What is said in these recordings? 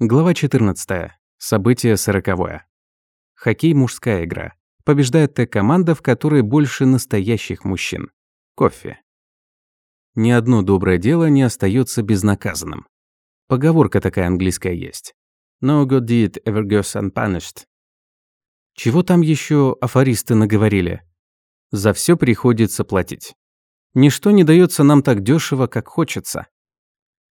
Глава 14. Событие сороковое. Хоккей – мужская игра. Побеждает та команда, в которой больше настоящих мужчин. Кофе. Ни одно доброе дело не остается безнаказанным. Поговорка такая английская есть. No good deed ever goes unpunished. Чего там еще афористы наговорили? За все приходится платить. Ничто не дается нам так дешево, как хочется.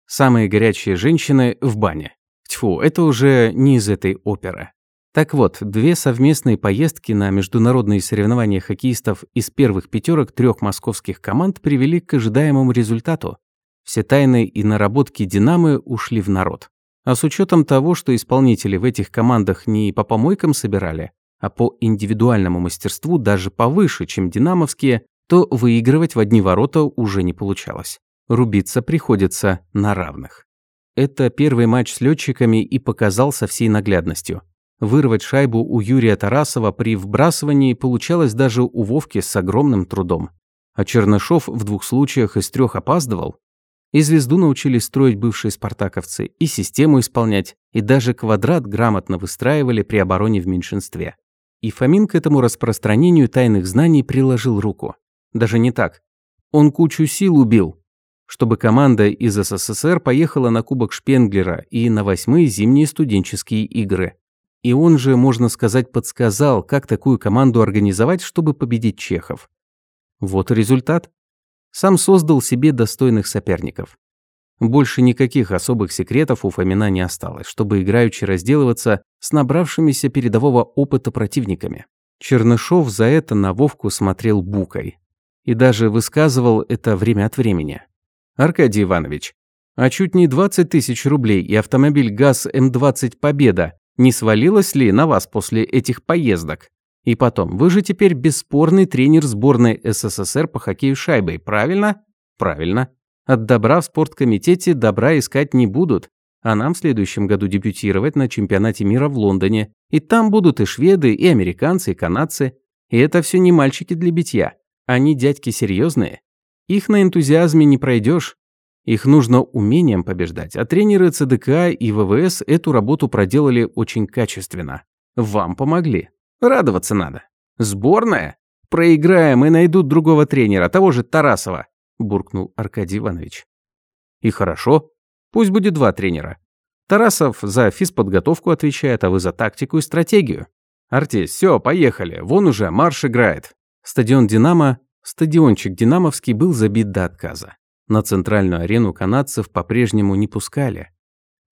Самые горячие женщины в бане. Тьфу, это уже не из этой оперы. Так вот, две совместные поездки на международные соревнования хоккеистов из первых пятерок трех московских команд привели к ожидаемому результату. Все тайны и наработки «Динамы» ушли в народ. А с учетом того, что исполнители в этих командах не по помойкам собирали, а по индивидуальному мастерству даже повыше, чем динамовские, то выигрывать в одни ворота уже не получалось. Рубиться приходится на равных. Это первый матч с летчиками и показал со всей наглядностью. Вырвать шайбу у Юрия Тарасова при вбрасывании получалось даже у Вовки с огромным трудом. А Чернышов в двух случаях из трех опаздывал. И звезду научились строить бывшие спартаковцы, и систему исполнять, и даже квадрат грамотно выстраивали при обороне в меньшинстве. И Фомин к этому распространению тайных знаний приложил руку. Даже не так. Он кучу сил убил, чтобы команда из СССР поехала на Кубок Шпенглера и на восьмые зимние студенческие игры. И он же, можно сказать, подсказал, как такую команду организовать, чтобы победить чехов. Вот результат. Сам создал себе достойных соперников. Больше никаких особых секретов у Фомина не осталось, чтобы играючи разделываться с набравшимися передового опыта противниками. Чернышов за это на Вовку смотрел букой. И даже высказывал это время от времени. Аркадий Иванович, а чуть не 20 тысяч рублей и автомобиль ГАЗ-М20 «Победа» не свалилось ли на вас после этих поездок? И потом, вы же теперь бесспорный тренер сборной СССР по хоккею шайбой, правильно? Правильно. От добра в спорткомитете добра искать не будут, а нам в следующем году дебютировать на чемпионате мира в Лондоне. И там будут и шведы, и американцы, и канадцы. И это все не мальчики для битья. Они дядьки серьезные. Их на энтузиазме не пройдешь. Их нужно умением побеждать, а тренеры ЦДК и ВВС эту работу проделали очень качественно. Вам помогли. Радоваться надо. Сборная? Проиграем и найдут другого тренера, того же Тарасова, буркнул Аркадий Иванович. И хорошо. Пусть будет два тренера. Тарасов за физподготовку отвечает, а вы за тактику и стратегию. Артис, все, поехали. Вон уже марш играет. Стадион «Динамо» Стадиончик «Динамовский» был забит до отказа. На центральную арену канадцев по-прежнему не пускали.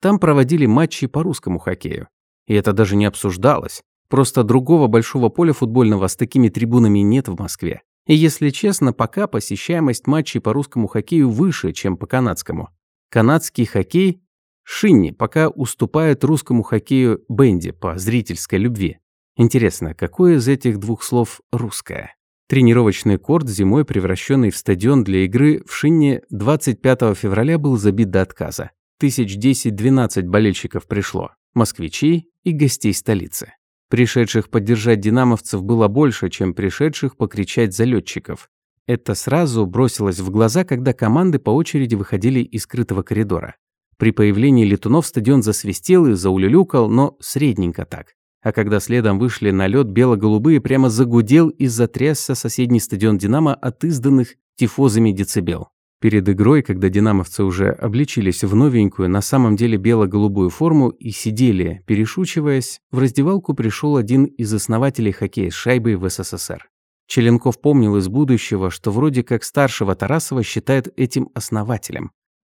Там проводили матчи по русскому хоккею. И это даже не обсуждалось. Просто другого большого поля футбольного с такими трибунами нет в Москве. И если честно, пока посещаемость матчей по русскому хоккею выше, чем по канадскому. Канадский хоккей Шинни пока уступает русскому хоккею Бенди по зрительской любви. Интересно, какое из этих двух слов русское? Тренировочный корт, зимой превращенный в стадион для игры в Шинне 25 февраля был забит до отказа. Тысяч 10-12 болельщиков пришло, москвичей и гостей столицы. Пришедших поддержать динамовцев было больше, чем пришедших покричать за летчиков. Это сразу бросилось в глаза, когда команды по очереди выходили из скрытого коридора. При появлении летунов стадион засвистел и заулюлюкал, но средненько так. А когда следом вышли на лед бело-голубые, прямо загудел и затрясся соседний стадион «Динамо» от изданных тифозами децибел. Перед игрой, когда динамовцы уже обличились в новенькую, на самом деле бело-голубую форму и сидели, перешучиваясь, в раздевалку пришел один из основателей хоккея с шайбой в СССР. Челенков помнил из будущего, что вроде как старшего Тарасова считает этим основателем.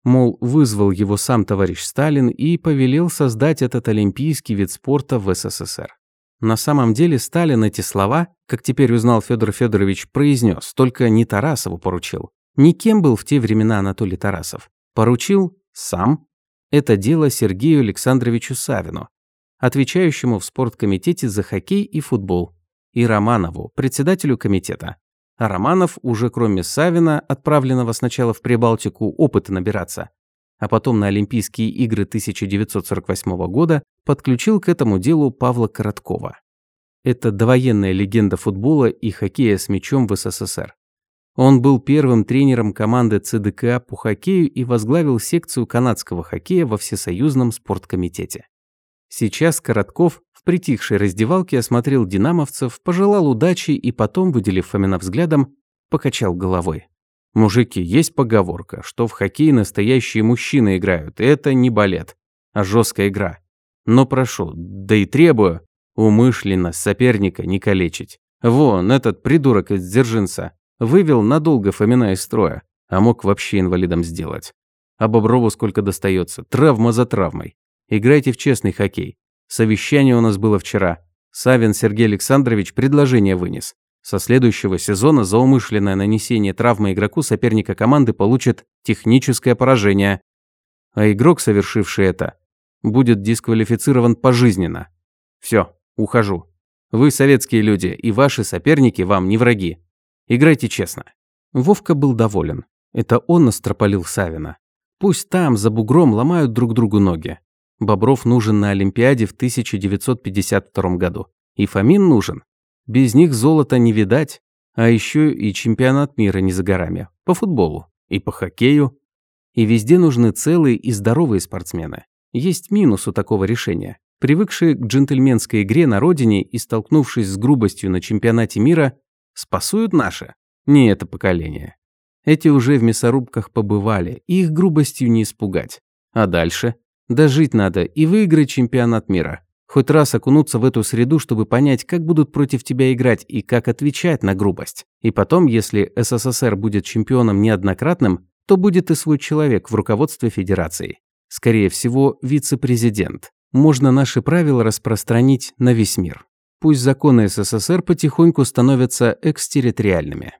Мол, вызвал его сам товарищ Сталин и повелел создать этот олимпийский вид спорта в СССР. На самом деле Сталин эти слова, как теперь узнал Федор Федорович, произнес, только не Тарасову поручил. Никем был в те времена Анатолий Тарасов. Поручил сам это дело Сергею Александровичу Савину, отвечающему в спорткомитете за хоккей и футбол, и Романову, председателю комитета. А Романов уже кроме Савина, отправленного сначала в Прибалтику опыта набираться, а потом на Олимпийские игры 1948 года, подключил к этому делу Павла Короткова. Это довоенная легенда футбола и хоккея с мячом в СССР. Он был первым тренером команды ЦДК по хоккею и возглавил секцию канадского хоккея во Всесоюзном спорткомитете. Сейчас Коротков притихшей раздевалке осмотрел динамовцев, пожелал удачи и потом, выделив Фомина взглядом, покачал головой. «Мужики, есть поговорка, что в хоккей настоящие мужчины играют, это не балет, а жесткая игра. Но прошу, да и требую, умышленно соперника не калечить. Вон, этот придурок из Дзержинца вывел надолго Фомина из строя, а мог вообще инвалидом сделать. А Боброву сколько достается, травма за травмой. Играйте в честный хоккей. Совещание у нас было вчера. Савин Сергей Александрович предложение вынес. Со следующего сезона за умышленное нанесение травмы игроку соперника команды получит техническое поражение. А игрок, совершивший это, будет дисквалифицирован пожизненно. Все, ухожу. Вы советские люди, и ваши соперники вам не враги. Играйте честно». Вовка был доволен. Это он настропалил Савина. Пусть там, за бугром, ломают друг другу ноги. Бобров нужен на Олимпиаде в 1952 году. И Фомин нужен. Без них золота не видать. А еще и чемпионат мира не за горами. По футболу. И по хоккею. И везде нужны целые и здоровые спортсмены. Есть минус у такого решения. Привыкшие к джентльменской игре на родине и столкнувшись с грубостью на чемпионате мира, спасуют наше? Не это поколение. Эти уже в мясорубках побывали, и их грубостью не испугать. А дальше? Дожить надо и выиграть чемпионат мира. Хоть раз окунуться в эту среду, чтобы понять, как будут против тебя играть и как отвечать на грубость. И потом, если СССР будет чемпионом неоднократным, то будет и свой человек в руководстве федерации. Скорее всего, вице-президент. Можно наши правила распространить на весь мир. Пусть законы СССР потихоньку становятся экстерриториальными.